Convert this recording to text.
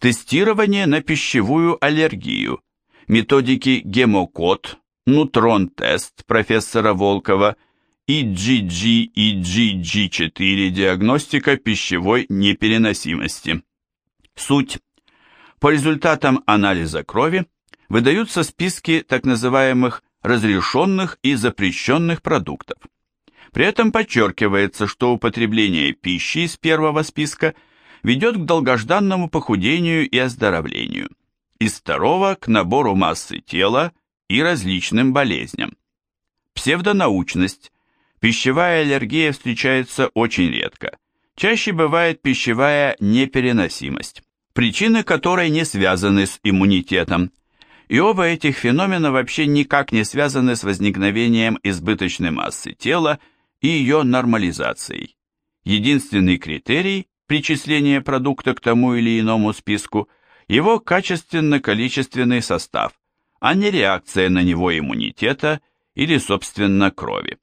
Тестирование на пищевую аллергию. Методики гемокод, нутрон-тест профессора Волкова, IgG, IgG4 диагностика пищевой непереносимости. Суть. По результатам анализа крови выдаются списки так называемых разрешенных и запрещенных продуктов. При этом подчеркивается, что употребление пищи из первого списка – ведет к долгожданному похудению и оздоровлению, из второго к набору массы тела и различным болезням. Псевдонаучность. Пищевая аллергия встречается очень редко. Чаще бывает пищевая непереносимость, причины которой не связаны с иммунитетом. И оба этих феномена вообще никак не связаны с возникновением избыточной массы тела и ее нормализацией. Единственный критерий причисление продукта к тому или иному списку, его качественно-количественный состав, а не реакция на него иммунитета или, собственно, крови.